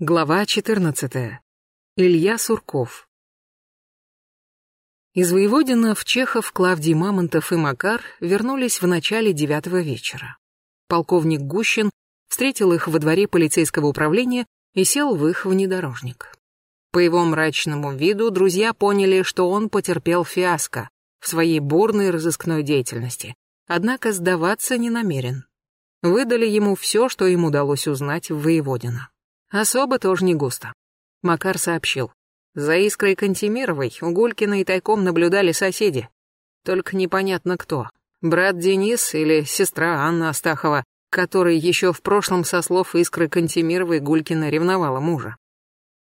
Глава 14. Илья Сурков. Из Воеводина в Чехов Клавдий Мамонтов и Макар вернулись в начале девятого вечера. Полковник Гущин встретил их во дворе полицейского управления и сел в их внедорожник. По его мрачному виду друзья поняли, что он потерпел фиаско в своей бурной разыскной деятельности, однако сдаваться не намерен. Выдали ему все, что им удалось узнать в Воеводино. Особо тоже не густо. Макар сообщил. За Искрой Кантемировой у Гулькина и тайком наблюдали соседи. Только непонятно кто. Брат Денис или сестра Анна Астахова, которой еще в прошлом со слов Искры Кантемировой Гулькина ревновала мужа.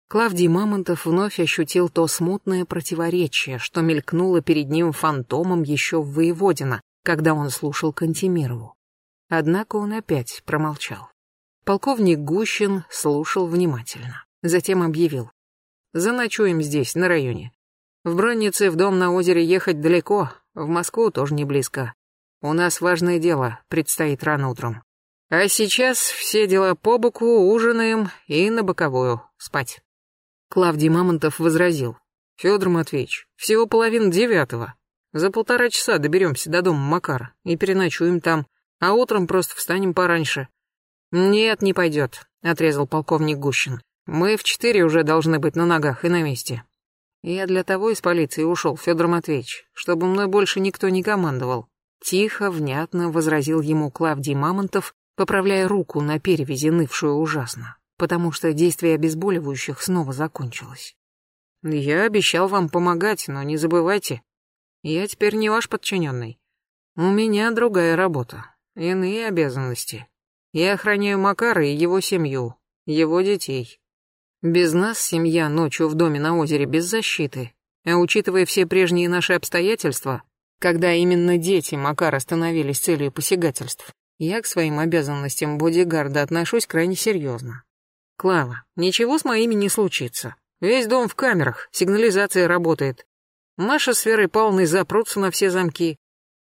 Клавдий Мамонтов вновь ощутил то смутное противоречие, что мелькнуло перед ним фантомом еще в Воеводино, когда он слушал Кантемирову. Однако он опять промолчал. Полковник Гущин слушал внимательно. Затем объявил. «Заночуем здесь, на районе. В Броннице в дом на озере ехать далеко, в Москву тоже не близко. У нас важное дело, предстоит рано утром. А сейчас все дела по боку, ужинаем и на боковую, спать». Клавдий Мамонтов возразил. «Федор Матвеевич, всего половина девятого. За полтора часа доберемся до дома Макара и переночуем там, а утром просто встанем пораньше. «Нет, не пойдет», — отрезал полковник Гущин. «Мы в четыре уже должны быть на ногах и на месте. Я для того из полиции ушел, Федор Матвеевич, чтобы мной больше никто не командовал». Тихо, внятно возразил ему Клавдий Мамонтов, поправляя руку на перевязи, нывшую ужасно, потому что действие обезболивающих снова закончилось. «Я обещал вам помогать, но не забывайте, я теперь не ваш подчиненный. У меня другая работа, иные обязанности. Я охраняю Макара и его семью, его детей. Без нас семья ночью в доме на озере без защиты. А учитывая все прежние наши обстоятельства, когда именно дети Макара становились целью посягательств, я к своим обязанностям бодигарда отношусь крайне серьезно. Клава, ничего с моими не случится. Весь дом в камерах, сигнализация работает. Маша с Верой Павловной запрутся на все замки.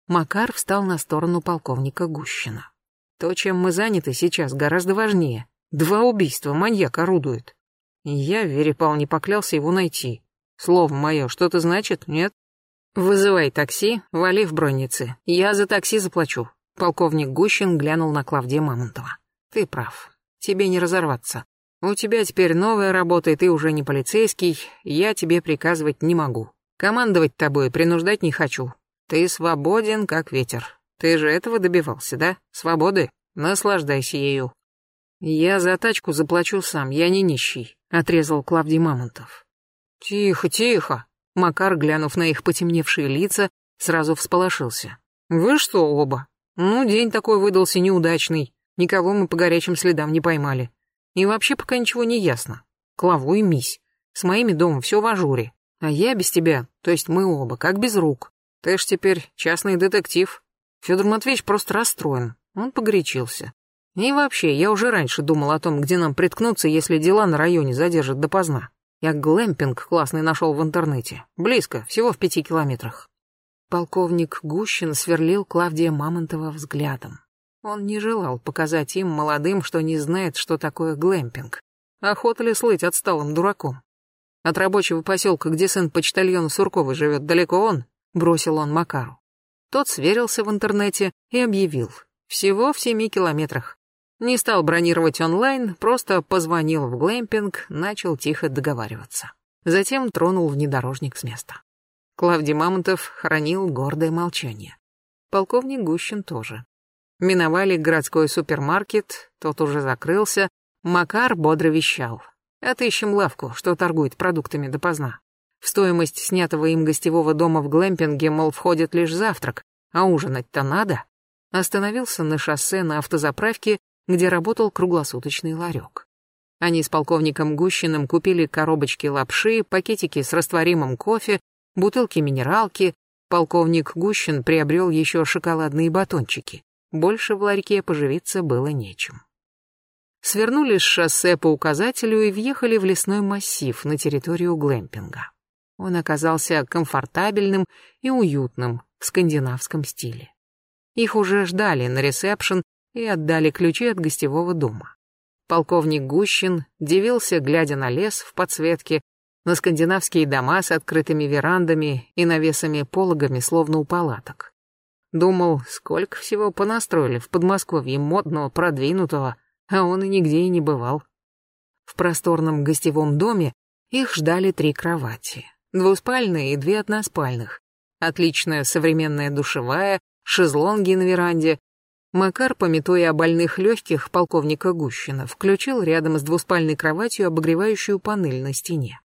Макар встал на сторону полковника Гущина. То, чем мы заняты сейчас, гораздо важнее. Два убийства, маньяк орудует. И я, Вере не поклялся его найти. Слово мое что-то значит, нет? Вызывай такси, вали в броннице. Я за такси заплачу. Полковник Гущин глянул на Клавдия Мамонтова. Ты прав. Тебе не разорваться. У тебя теперь новая работа, и ты уже не полицейский. Я тебе приказывать не могу. Командовать тобой принуждать не хочу. Ты свободен, как ветер. Ты же этого добивался, да? Свободы? Наслаждайся ею. Я за тачку заплачу сам, я не нищий, отрезал Клавдий Мамонтов. Тихо, тихо. Макар, глянув на их потемневшие лица, сразу всполошился. Вы что, оба? Ну, день такой выдался неудачный. Никого мы по горячим следам не поймали. И вообще пока ничего не ясно. Клаву и мись. С моими домом все в ажуре. А я без тебя, то есть мы оба, как без рук. Ты ж теперь частный детектив. Федор Матвеевич просто расстроен. Он погорячился. И вообще, я уже раньше думал о том, где нам приткнуться, если дела на районе задержат допоздна. Я глэмпинг классный нашел в интернете. Близко, всего в пяти километрах. Полковник Гущин сверлил Клавдия Мамонтова взглядом. Он не желал показать им, молодым, что не знает, что такое глэмпинг. Охота ли слыть отсталым дураком? От рабочего поселка, где сын почтальона Сурковой живет, далеко он, бросил он Макару. Тот сверился в интернете и объявил. Всего в семи километрах. Не стал бронировать онлайн, просто позвонил в глэмпинг, начал тихо договариваться. Затем тронул внедорожник с места. Клавдий Мамонтов хранил гордое молчание. Полковник Гущин тоже. Миновали городской супермаркет, тот уже закрылся. Макар бодро вещал. Отыщем лавку, что торгует продуктами допоздна. В стоимость снятого им гостевого дома в глэмпинге, мол, входит лишь завтрак, а ужинать-то надо. Остановился на шоссе на автозаправке, где работал круглосуточный ларек. Они с полковником Гущиным купили коробочки лапши, пакетики с растворимым кофе, бутылки минералки. Полковник Гущин приобрел еще шоколадные батончики. Больше в ларьке поживиться было нечем. Свернули с шоссе по указателю и въехали в лесной массив на территорию глэмпинга. Он оказался комфортабельным и уютным в скандинавском стиле. Их уже ждали на ресепшн и отдали ключи от гостевого дома. Полковник Гущин дивился, глядя на лес в подсветке, на скандинавские дома с открытыми верандами и навесами-пологами, словно у палаток. Думал, сколько всего понастроили в Подмосковье модного, продвинутого, а он и нигде и не бывал. В просторном гостевом доме их ждали три кровати. Двуспальные и две односпальных. Отличная современная душевая, шезлонги на веранде. Макар, пометуя о больных легких полковника Гущина, включил рядом с двуспальной кроватью обогревающую панель на стене.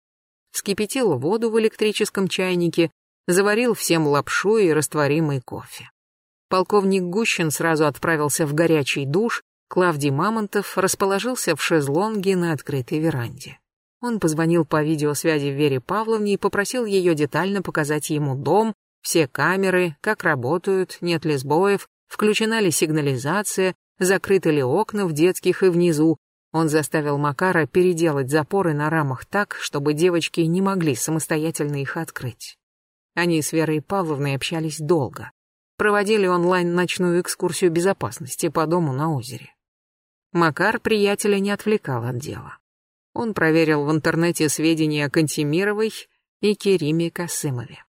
Вскипятил воду в электрическом чайнике, заварил всем лапшу и растворимый кофе. Полковник Гущин сразу отправился в горячий душ, Клавдий Мамонтов расположился в шезлонге на открытой веранде. Он позвонил по видеосвязи Вере Павловне и попросил ее детально показать ему дом, все камеры, как работают, нет ли сбоев, включена ли сигнализация, закрыты ли окна в детских и внизу. Он заставил Макара переделать запоры на рамах так, чтобы девочки не могли самостоятельно их открыть. Они с Верой Павловной общались долго. Проводили онлайн-ночную экскурсию безопасности по дому на озере. Макар приятеля не отвлекал от дела. Он проверил в интернете сведения о Кантемировой и Кериме Касымове.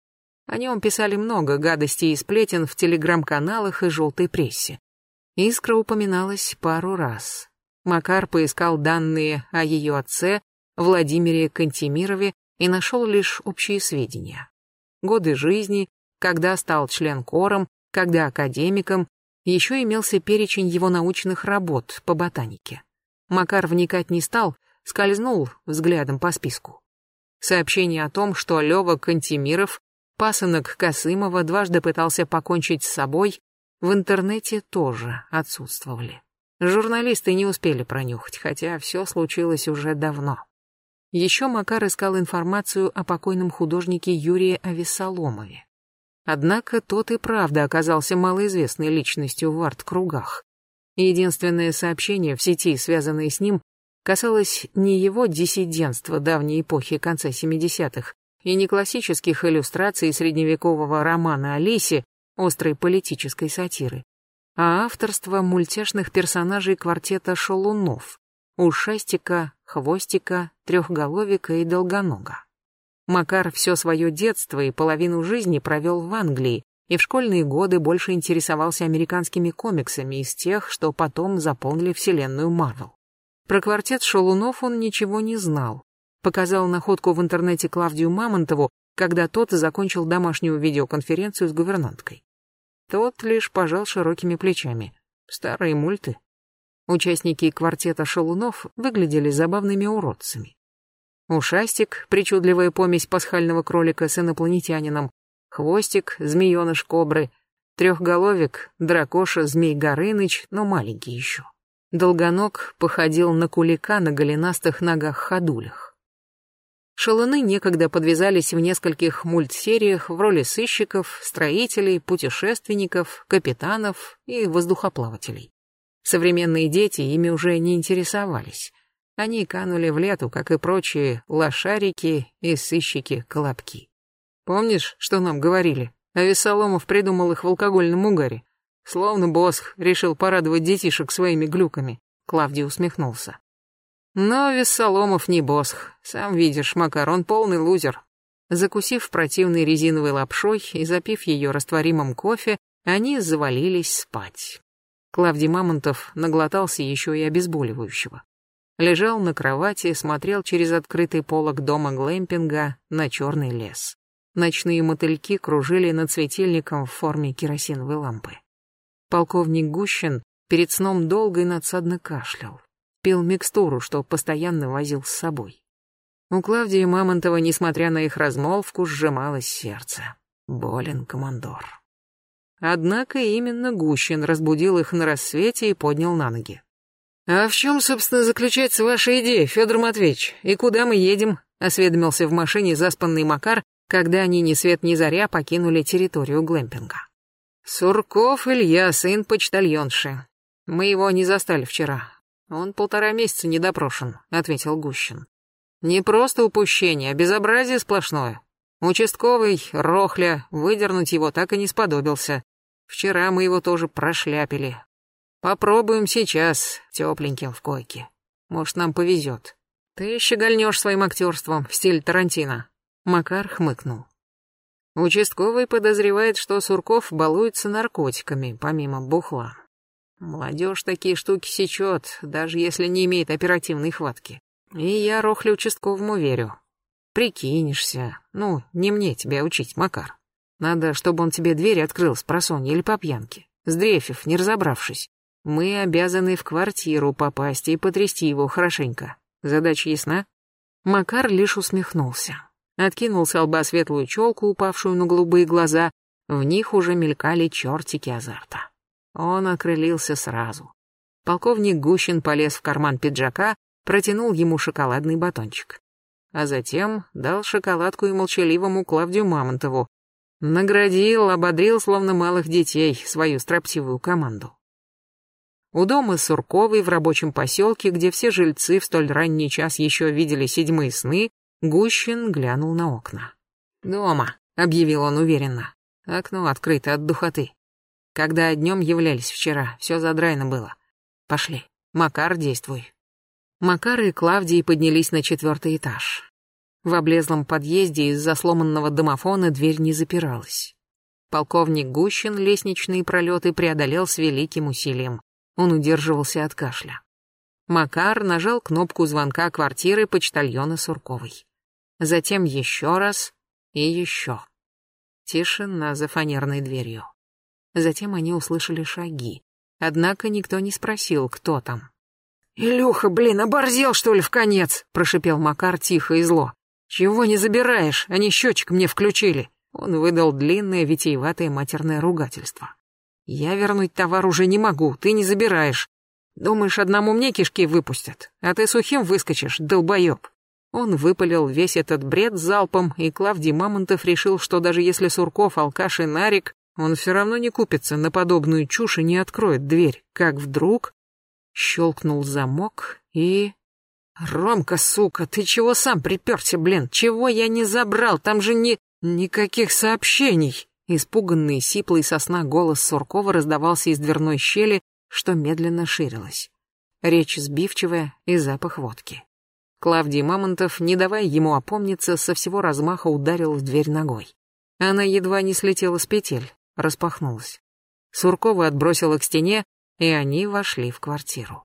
О нем писали много гадостей и сплетен в телеграм-каналах и желтой прессе. Искра упоминалась пару раз. Макар поискал данные о ее отце, Владимире Кантемирове, и нашел лишь общие сведения. Годы жизни, когда стал член кором, когда академиком, еще имелся перечень его научных работ по ботанике. Макар вникать не стал, скользнул взглядом по списку. Сообщение о том, что Лёва Кантемиров, пасынок Косымова, дважды пытался покончить с собой, в интернете тоже отсутствовали. Журналисты не успели пронюхать, хотя все случилось уже давно. Еще Макар искал информацию о покойном художнике Юрии Авессаломове. Однако тот и правда оказался малоизвестной личностью в арт-кругах. Единственное сообщение в сети, связанное с ним, касалось не его диссидентства давней эпохи конца 70-х и не классических иллюстраций средневекового романа о Лисе, острой политической сатиры, а авторства мультяшных персонажей квартета шалунов, ушастика, хвостика, трехголовика и долгонога. Макар все свое детство и половину жизни провел в Англии, и в школьные годы больше интересовался американскими комиксами из тех, что потом заполнили вселенную Марвел. Про квартет Шалунов он ничего не знал. Показал находку в интернете Клавдию Мамонтову, когда тот закончил домашнюю видеоконференцию с гувернанткой. Тот лишь пожал широкими плечами. Старые мульты. Участники квартета Шалунов выглядели забавными уродцами. Ушастик, причудливая помесь пасхального кролика с инопланетянином, хвостик, змееныш кобры, трехголовик, дракоша, змей Горыныч, но маленький еще. Долгоног походил на кулика на голенастых ногах-ходулях. Шалуны некогда подвязались в нескольких мультсериях в роли сыщиков, строителей, путешественников, капитанов и воздухоплавателей. Современные дети ими уже не интересовались. Они канули в лету, как и прочие лошарики и сыщики-колобки. Помнишь, что нам говорили? А Весоломов придумал их в алкогольном угаре. Словно Босх решил порадовать детишек своими глюками. Клавдий усмехнулся. Но Вессоломов не Босх. Сам видишь, Макарон полный лузер. Закусив противной резиновой лапшой и запив ее растворимым кофе, они завалились спать. Клавдий Мамонтов наглотался еще и обезболивающего лежал на кровати, смотрел через открытый полог дома глэмпинга на черный лес. Ночные мотыльки кружили над светильником в форме керосиновой лампы. Полковник Гущин перед сном долго и надсадно кашлял. Пил микстуру, что постоянно возил с собой. У Клавдии Мамонтова, несмотря на их размолвку, сжималось сердце. Болен командор. Однако именно Гущин разбудил их на рассвете и поднял на ноги. «А в чем, собственно, заключается ваша идея, Федор Матвеевич? И куда мы едем?» — осведомился в машине заспанный Макар, когда они ни свет ни заря покинули территорию глэмпинга. «Сурков Илья, сын почтальонши. Мы его не застали вчера. Он полтора месяца не допрошен», — ответил Гущин. «Не просто упущение, а безобразие сплошное. Участковый, Рохля, выдернуть его так и не сподобился. Вчера мы его тоже прошляпили, Попробуем сейчас, тепленьким в койке. Может, нам повезет. Ты щегольнешь своим актерством в стиле Тарантино. Макар хмыкнул. Участковый подозревает, что Сурков балуется наркотиками, помимо бухла. Молодежь такие штуки сечет, даже если не имеет оперативной хватки. И я Рохле участковому верю. Прикинешься. Ну, не мне тебя учить, Макар. Надо, чтобы он тебе дверь открыл с просонья или по пьянке, сдрефив, не разобравшись. Мы обязаны в квартиру попасть и потрясти его хорошенько. Задача ясна? Макар лишь усмехнулся. Откинул с лба светлую челку, упавшую на голубые глаза. В них уже мелькали чертики азарта. Он окрылился сразу. Полковник Гущин полез в карман пиджака, протянул ему шоколадный батончик. А затем дал шоколадку и молчаливому Клавдию Мамонтову. Наградил, ободрил, словно малых детей, свою строптивую команду. У дома Сурковой в рабочем поселке, где все жильцы в столь ранний час еще видели седьмые сны, Гущин глянул на окна. «Дома», — объявил он уверенно. «Окно открыто от духоты. Когда днем являлись вчера, все задрайно было. Пошли. Макар, действуй. Макар и Клавдий поднялись на четвертый этаж. В облезлом подъезде из-за сломанного домофона дверь не запиралась. Полковник Гущин лестничные пролеты преодолел с великим усилием. Он удерживался от кашля. Макар нажал кнопку звонка квартиры почтальона Сурковой. Затем еще раз и еще. Тишина за фанерной дверью. Затем они услышали шаги. Однако никто не спросил, кто там. «Илюха, блин, оборзел, что ли, в конец?» — прошипел Макар тихо и зло. «Чего не забираешь? Они счетчик мне включили». Он выдал длинное, витиеватое матерное ругательство. «Я вернуть товар уже не могу, ты не забираешь. Думаешь, одному мне кишки выпустят, а ты сухим выскочишь, долбоеб». Он выпалил весь этот бред залпом, и Клавдий Мамонтов решил, что даже если Сурков, Алкаш и Нарик он все равно не купится на подобную чушь и не откроет дверь, как вдруг щелкнул замок и... «Ромка, сука, ты чего сам приперся, блин? Чего я не забрал? Там же не... никаких сообщений!» Испуганный, сиплый сосна голос Суркова раздавался из дверной щели, что медленно ширилась. Речь сбивчивая и запах водки. Клавдий Мамонтов, не давая ему опомниться, со всего размаха ударил в дверь ногой. Она едва не слетела с петель, распахнулась. Суркова отбросила к стене, и они вошли в квартиру.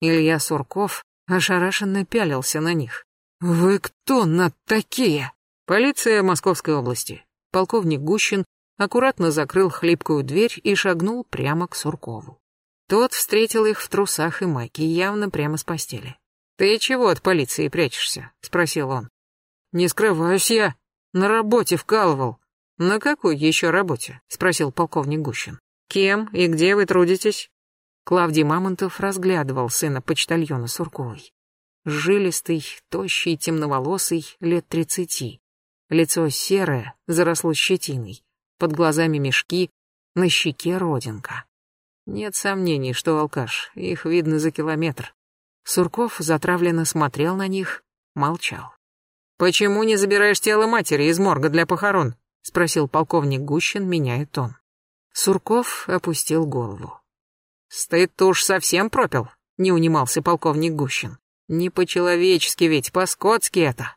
Илья Сурков ошарашенно пялился на них. «Вы кто на такие?» «Полиция Московской области». Полковник Гущин аккуратно закрыл хлипкую дверь и шагнул прямо к Суркову. Тот встретил их в трусах и майке, явно прямо с постели. «Ты чего от полиции прячешься?» — спросил он. «Не скрываюсь я. На работе вкалывал. «На какой еще работе?» — спросил полковник Гущин. «Кем и где вы трудитесь?» Клавдий Мамонтов разглядывал сына почтальона Сурковой. Жилистый, тощий, темноволосый, лет тридцати. Лицо серое, заросло щетиной. Под глазами мешки, на щеке родинка. Нет сомнений, что алкаш, их видно за километр. Сурков затравленно смотрел на них, молчал. «Почему не забираешь тело матери из морга для похорон?» — спросил полковник Гущин, меняя тон. Сурков опустил голову. «Стыд-то уж совсем пропил», — не унимался полковник Гущин. «Не по-человечески ведь, по-скотски это».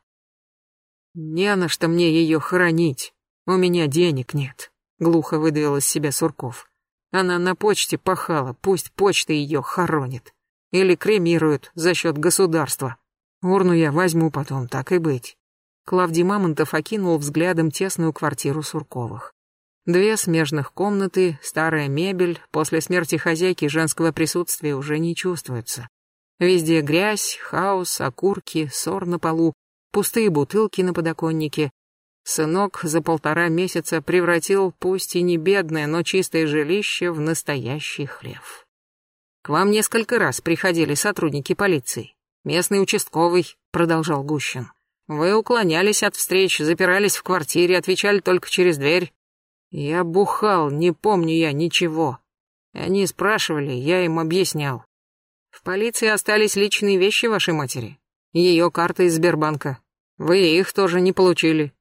«Не на что мне ее хоронить. У меня денег нет», — глухо выдавил из себя Сурков. «Она на почте пахала, пусть почта ее хоронит. Или кремируют за счет государства. Урну я возьму потом, так и быть». Клавдий Мамонтов окинул взглядом тесную квартиру Сурковых. Две смежных комнаты, старая мебель, после смерти хозяйки женского присутствия уже не чувствуется. Везде грязь, хаос, окурки, ссор на полу, пустые бутылки на подоконнике. Сынок за полтора месяца превратил, пусть и не бедное, но чистое жилище в настоящий хлев. К вам несколько раз приходили сотрудники полиции. Местный участковый, продолжал Гущин. Вы уклонялись от встреч, запирались в квартире, отвечали только через дверь. Я бухал, не помню я ничего. Они спрашивали, я им объяснял. В полиции остались личные вещи вашей матери. Ее карта из Сбербанка. Вы их тоже не получили.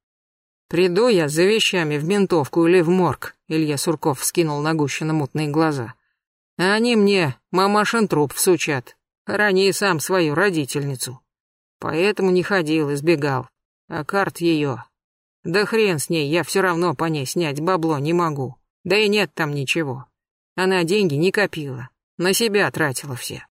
Приду я за вещами в ментовку или в морг, Илья Сурков вскинул на Гущина мутные глаза. А они мне мамашин труп всучат. Храни сам свою родительницу. Поэтому не ходил, избегал. А карт ее... Да хрен с ней, я все равно по ней снять бабло не могу. Да и нет там ничего. Она деньги не копила, на себя тратила все.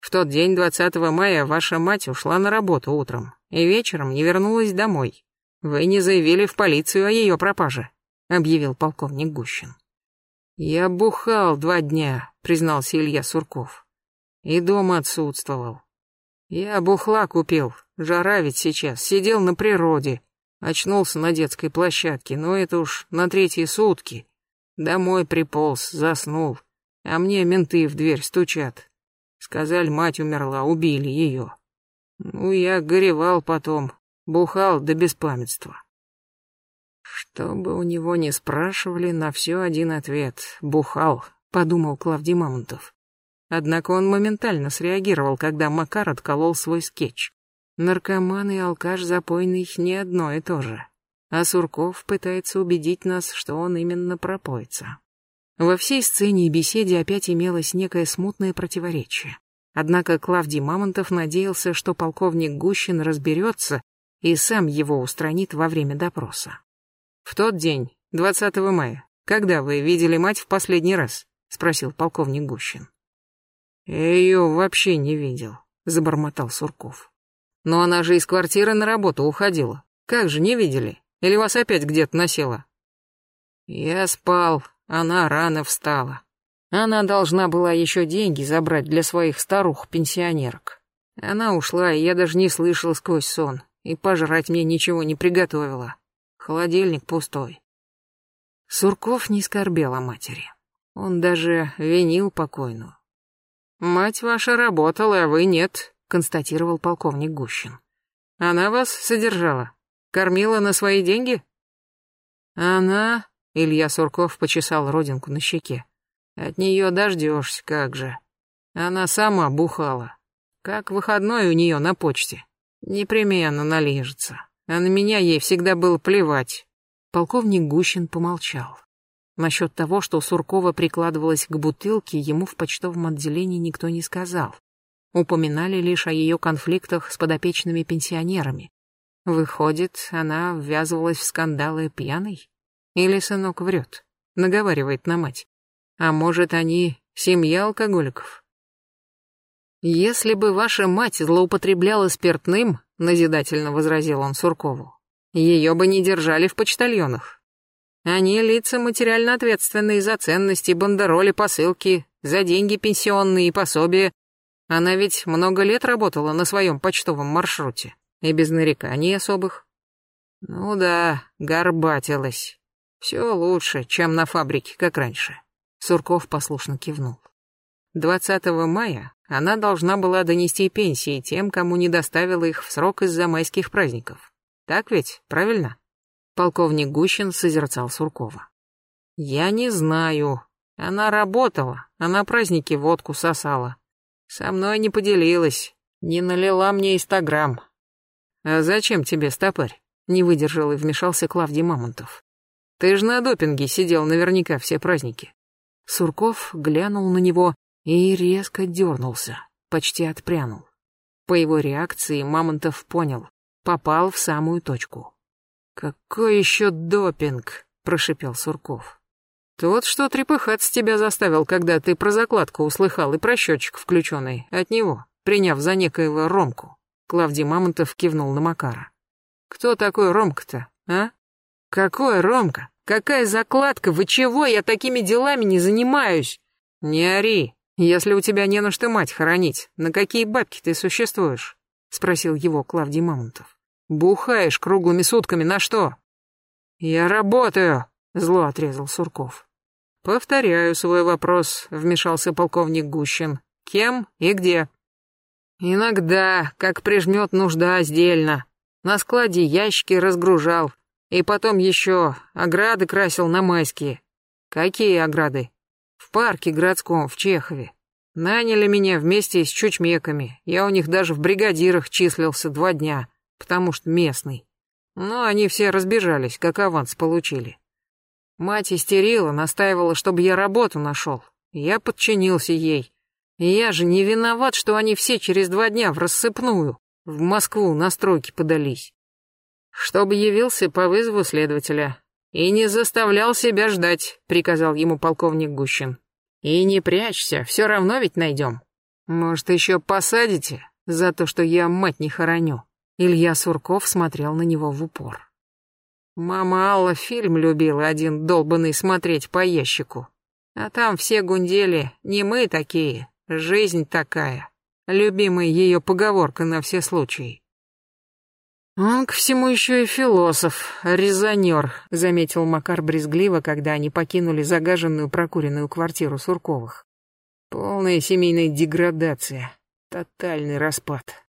В тот день, 20 мая, ваша мать ушла на работу утром и вечером не вернулась домой. Вы не заявили в полицию о ее пропаже, объявил полковник Гущин. Я бухал два дня, признался Илья Сурков. И дома отсутствовал. Я бухла купил, жара ведь сейчас, сидел на природе, очнулся на детской площадке, но это уж на третьи сутки. Домой приполз, заснул, а мне менты в дверь стучат. Сказали, мать умерла, убили ее. Ну, я горевал потом, бухал до беспамятства. Что бы у него ни спрашивали, на все один ответ — бухал, подумал Клавдий Мамонтов. Однако он моментально среагировал, когда Макар отколол свой скетч. Наркоман и алкаш запойный не одно и то же. А Сурков пытается убедить нас, что он именно пропоится. Во всей сцене и беседе опять имелось некое смутное противоречие. Однако Клавдий Мамонтов надеялся, что полковник Гущин разберется и сам его устранит во время допроса. «В тот день, 20 мая, когда вы видели мать в последний раз?» — спросил полковник Гущин. «Я ее вообще не видел», — забормотал Сурков. «Но она же из квартиры на работу уходила. Как же, не видели? Или вас опять где-то носила?» «Я спал, она рано встала. Она должна была еще деньги забрать для своих старух-пенсионерок. Она ушла, и я даже не слышал сквозь сон, и пожрать мне ничего не приготовила. Холодильник пустой. Сурков не скорбел о матери. Он даже винил покойную. «Мать ваша работала, а вы нет», — констатировал полковник Гущин. «Она вас содержала? Кормила на свои деньги?» «Она...» — Илья Сурков почесал родинку на щеке. «От нее дождешься, как же. Она сама бухала. Как выходной у нее на почте. Непременно належится а на меня ей всегда было плевать. Полковник Гущин помолчал. Насчет того, что Суркова прикладывалась к бутылке, ему в почтовом отделении никто не сказал. Упоминали лишь о ее конфликтах с подопечными пенсионерами. Выходит, она ввязывалась в скандалы пьяной? Или сынок врет, наговаривает на мать? А может, они семья алкоголиков? Если бы ваша мать злоупотребляла спиртным, назидательно возразил он Суркову. Ее бы не держали в почтальонах. Они лица материально ответственные за ценности, бандероли, посылки, за деньги пенсионные и пособия. Она ведь много лет работала на своем почтовом маршруте, и без нареканий особых. Ну да, горбатилась. Все лучше, чем на фабрике, как раньше. Сурков послушно кивнул. 20 мая она должна была донести пенсии тем, кому не доставила их в срок из-за майских праздников. Так ведь, правильно? Полковник Гущин созерцал Суркова. Я не знаю. Она работала, а на празднике водку сосала. Со мной не поделилась, не налила мне истограмм. А зачем тебе стопарь? Не выдержал и вмешался Клавдий Мамонтов. Ты же на допинге сидел наверняка все праздники. Сурков глянул на него и резко дернулся, почти отпрянул. По его реакции Мамонтов понял, попал в самую точку. «Какой еще допинг?» — прошипел Сурков. «Тот, что трепыхаться тебя заставил, когда ты про закладку услыхал и про счетчик включенный, от него, приняв за некоего Ромку». Клавдий Мамонтов кивнул на Макара. «Кто такой Ромка-то, а? Какой Ромка? Какая закладка? Вы чего? Я такими делами не занимаюсь!» «Не ори!» «Если у тебя не на что мать хоронить, на какие бабки ты существуешь?» — спросил его Клавдий Мамонтов. «Бухаешь круглыми сутками на что?» «Я работаю», — зло отрезал Сурков. «Повторяю свой вопрос», — вмешался полковник Гущин. «Кем и где?» «Иногда, как прижмет нужда, сдельно. На складе ящики разгружал. И потом еще ограды красил на майские». «Какие ограды?» В парке городском в Чехове. Наняли меня вместе с чучмеками. Я у них даже в бригадирах числился два дня, потому что местный. Но они все разбежались, как аванс получили. Мать истерила, настаивала, чтобы я работу нашел. Я подчинился ей. Я же не виноват, что они все через два дня в рассыпную в Москву на стройки подались. Чтобы явился по вызову следователя и не заставлял себя ждать, приказал ему полковник Гущин. И не прячься, все равно ведь найдем. Может, еще посадите за то, что я мать не хороню. Илья Сурков смотрел на него в упор. Мама Алла фильм любила один долбанный смотреть по ящику. А там все гундели, не мы такие, жизнь такая. Любимая ее поговорка на все случаи. «Он к всему еще и философ, резонер», — заметил Макар брезгливо, когда они покинули загаженную прокуренную квартиру Сурковых. «Полная семейная деградация, тотальный распад.